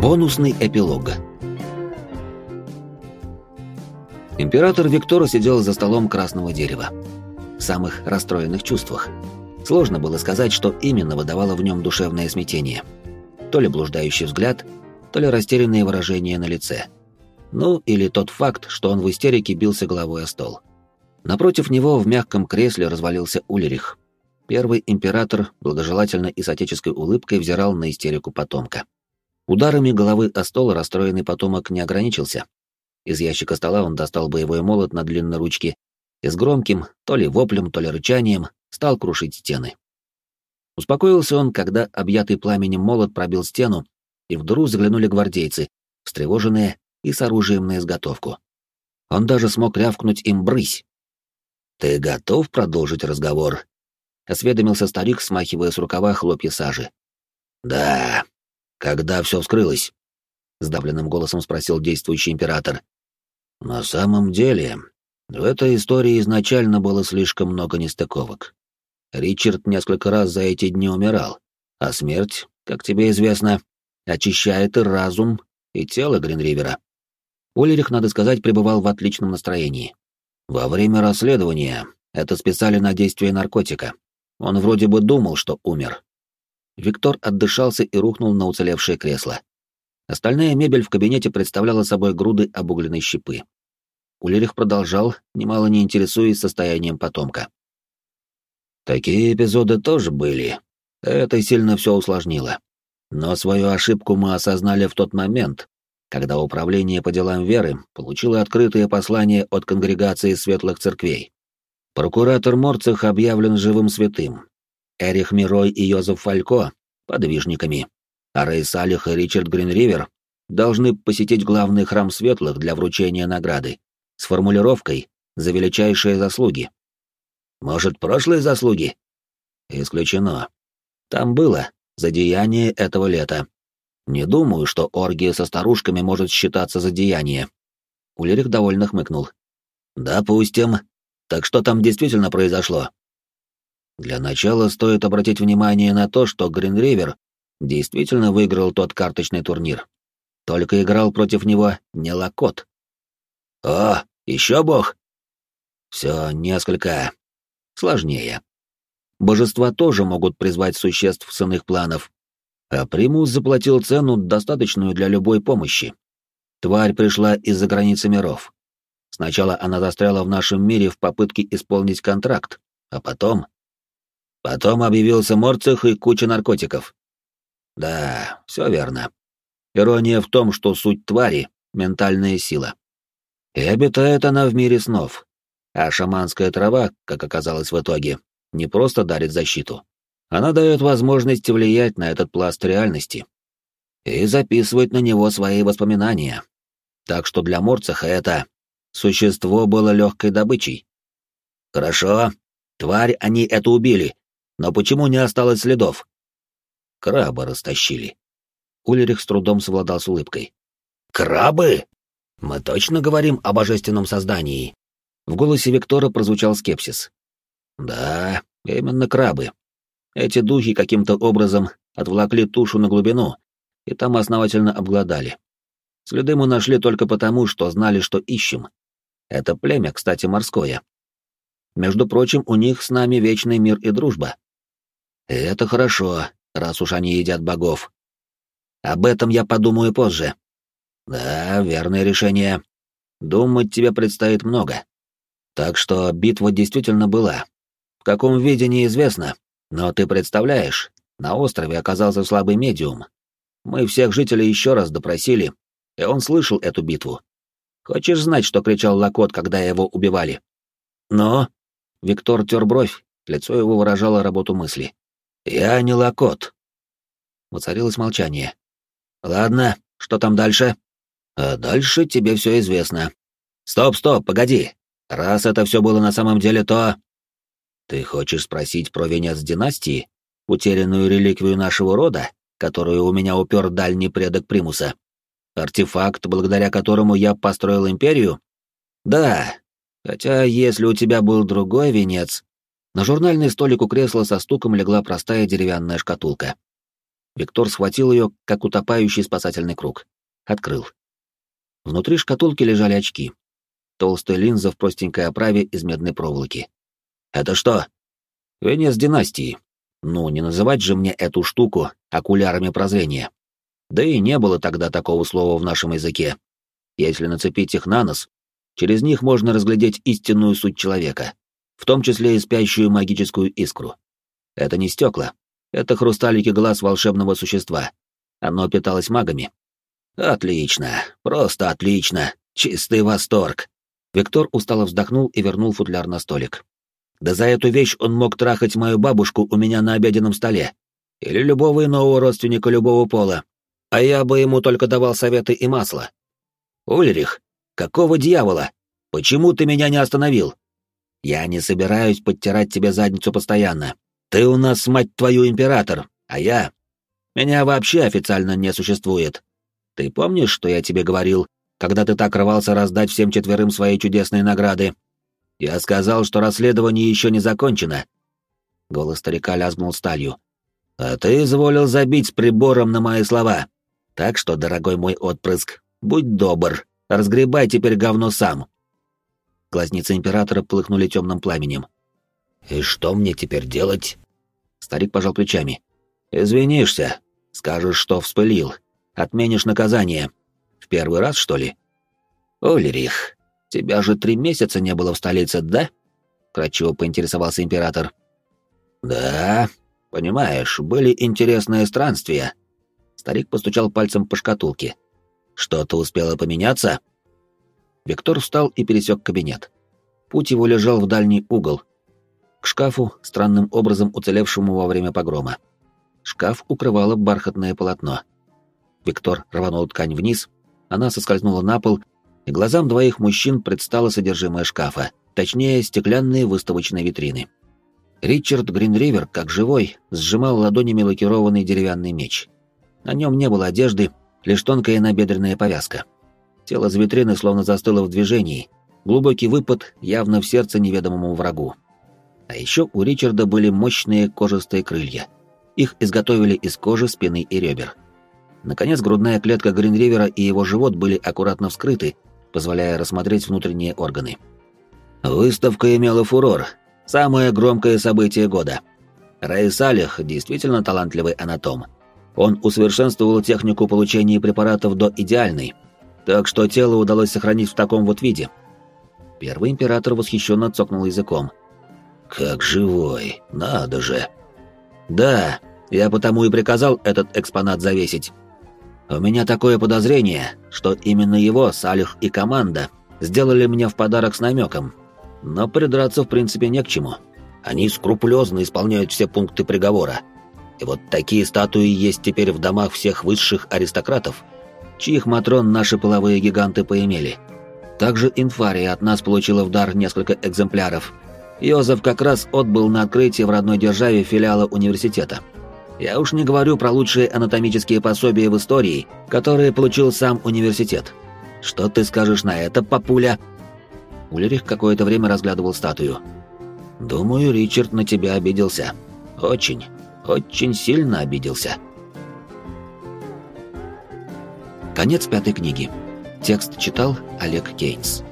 Бонусный эпилог. Император Виктора сидел за столом красного дерева. В самых расстроенных чувствах. Сложно было сказать, что именно выдавало в нем душевное смятение. То ли блуждающий взгляд, то ли растерянные выражения на лице. Ну, или тот факт, что он в истерике бился головой о стол. Напротив него в мягком кресле развалился Ульрих. Первый император благожелательно и с отеческой улыбкой взирал на истерику потомка. Ударами головы о стол расстроенный потомок не ограничился. Из ящика стола он достал боевой молот на длинной ручке и с громким, то ли воплем, то ли рычанием, стал крушить стены. Успокоился он, когда объятый пламенем молот пробил стену, и в дыру заглянули гвардейцы, встревоженные и с оружием на изготовку. Он даже смог рявкнуть им «брысь». «Ты готов продолжить разговор?» — осведомился старик, смахивая с рукава хлопья сажи. «Да», «Когда все вскрылось?» — сдавленным голосом спросил действующий император. «На самом деле, в этой истории изначально было слишком много нестыковок. Ричард несколько раз за эти дни умирал, а смерть, как тебе известно, очищает и разум, и тело Гринривера. Ульрих, надо сказать, пребывал в отличном настроении. Во время расследования это списали на действие наркотика. Он вроде бы думал, что умер, Виктор отдышался и рухнул на уцелевшее кресло. Остальная мебель в кабинете представляла собой груды обугленной щепы. Улерих продолжал, немало не интересуясь состоянием потомка. Такие эпизоды тоже были. Это сильно все усложнило. Но свою ошибку мы осознали в тот момент, когда Управление по делам веры получило открытое послание от конгрегации светлых церквей. Прокуратор Морцех объявлен живым святым, Эрих Мирой и Йозеф Фалько — подвижниками, а Рэй Салих и Ричард Гринривер должны посетить главный храм светлых для вручения награды с формулировкой «За величайшие заслуги». Может, прошлые заслуги? Исключено. Там было за деяние этого лета. Не думаю, что оргия со старушками может считаться за деяние. Улерик довольно хмыкнул. Допустим. Так что там действительно произошло? Для начала стоит обратить внимание на то, что Гринривер действительно выиграл тот карточный турнир. Только играл против него не Лакот. О, еще бог? Все несколько сложнее. Божества тоже могут призвать существ с иных планов. А Примус заплатил цену, достаточную для любой помощи. Тварь пришла из-за границы миров. Сначала она застряла в нашем мире в попытке исполнить контракт, а потом Потом объявился Морцех и куча наркотиков. Да, все верно. Ирония в том, что суть твари — ментальная сила. И обитает она в мире снов. А шаманская трава, как оказалось в итоге, не просто дарит защиту. Она дает возможность влиять на этот пласт реальности и записывать на него свои воспоминания. Так что для Морцеха это существо было легкой добычей. Хорошо, тварь они это убили, но почему не осталось следов? Краба растащили. Ульрих с трудом совладал с улыбкой. «Крабы? Мы точно говорим о божественном создании?» В голосе Виктора прозвучал скепсис. «Да, именно крабы. Эти духи каким-то образом отвлакли тушу на глубину и там основательно обглодали. Следы мы нашли только потому, что знали, что ищем. Это племя, кстати, морское. Между прочим, у них с нами вечный мир и дружба. Это хорошо, раз уж они едят богов. Об этом я подумаю позже. Да, верное решение. Думать тебе предстоит много. Так что битва действительно была. В каком виде неизвестно, но ты представляешь, на острове оказался слабый медиум. Мы всех жителей еще раз допросили, и он слышал эту битву. Хочешь знать, что кричал Лакот, когда его убивали? Но... Виктор тер бровь, лицо его выражало работу мысли. «Я не Лакот». Воцарилось молчание. «Ладно, что там дальше?» «А дальше тебе все известно». «Стоп, стоп, погоди. Раз это все было на самом деле, то...» «Ты хочешь спросить про венец династии, утерянную реликвию нашего рода, которую у меня упер дальний предок Примуса? Артефакт, благодаря которому я построил империю?» «Да, хотя если у тебя был другой венец, на журнальный столик у кресла со стуком легла простая деревянная шкатулка. Виктор схватил ее, как утопающий спасательный круг. Открыл. Внутри шкатулки лежали очки. Толстая линза в простенькой оправе из медной проволоки. «Это что?» «Венец династии. Ну, не называть же мне эту штуку окулярами прозрения. Да и не было тогда такого слова в нашем языке. Если нацепить их на нос, через них можно разглядеть истинную суть человека, в том числе и спящую магическую искру. Это не стекла, это хрусталики глаз волшебного существа. Оно питалось магами. Отлично, просто отлично, чистый восторг. Виктор устало вздохнул и вернул футляр на столик. Да за эту вещь он мог трахать мою бабушку у меня на обеденном столе. Или любого иного родственника любого пола. А я бы ему только давал советы и масло. Ульрих, какого дьявола? Почему ты меня не остановил? Я не собираюсь подтирать тебе задницу постоянно. Ты у нас, мать твою, император, а я... Меня вообще официально не существует. Ты помнишь, что я тебе говорил, когда ты так рвался раздать всем четверым свои чудесные награды? Я сказал, что расследование еще не закончено. Голос старика лязгнул сталью. А ты изволил забить с прибором на мои слова. Так что, дорогой мой отпрыск, будь добр, разгребай теперь говно сам. Глазницы императора полыхнули темным пламенем. «И что мне теперь делать?» Старик пожал плечами. «Извинишься. Скажешь, что вспылил. Отменишь наказание. В первый раз, что ли?» «Ульрих, тебя же три месяца не было в столице, да?» Кратчево поинтересовался император. «Да, понимаешь, были интересные странствия». Старик постучал пальцем по шкатулке. «Что-то успело поменяться?» Виктор встал и пересек кабинет. Путь его лежал в дальний угол, к шкафу, странным образом уцелевшему во время погрома. Шкаф укрывало бархатное полотно. Виктор рванул ткань вниз, она соскользнула на пол, и глазам двоих мужчин предстало содержимое шкафа, точнее, стеклянные выставочные витрины. Ричард Гринривер, как живой, сжимал ладонями лакированный деревянный меч. На нем не было одежды, лишь тонкая набедренная повязка. Тело за витрины словно застыло в движении, глубокий выпад явно в сердце неведомому врагу. А еще у Ричарда были мощные кожистые крылья. Их изготовили из кожи, спины и ребер. Наконец, грудная клетка Гринривера и его живот были аккуратно вскрыты, позволяя рассмотреть внутренние органы. Выставка имела фурор. Самое громкое событие года. Рэй Салих действительно талантливый анатом. Он усовершенствовал технику получения препаратов до идеальной, так что тело удалось сохранить в таком вот виде. Первый император восхищенно цокнул языком, как живой, надо же. Да, я потому и приказал этот экспонат завесить. У меня такое подозрение, что именно его Салих и команда сделали мне в подарок с намеком. Но придраться в принципе не к чему. Они скрупулезно исполняют все пункты приговора. И вот такие статуи есть теперь в домах всех высших аристократов, чьих матрон наши половые гиганты поимели. Также Инфария от нас получила в дар несколько экземпляров – Йозеф как раз отбыл на открытие в родной державе филиала университета. Я уж не говорю про лучшие анатомические пособия в истории, которые получил сам университет. Что ты скажешь на это, папуля?» Ульрих какое-то время разглядывал статую. «Думаю, Ричард на тебя обиделся. Очень, очень сильно обиделся». Конец пятой книги. Текст читал Олег Кейнс.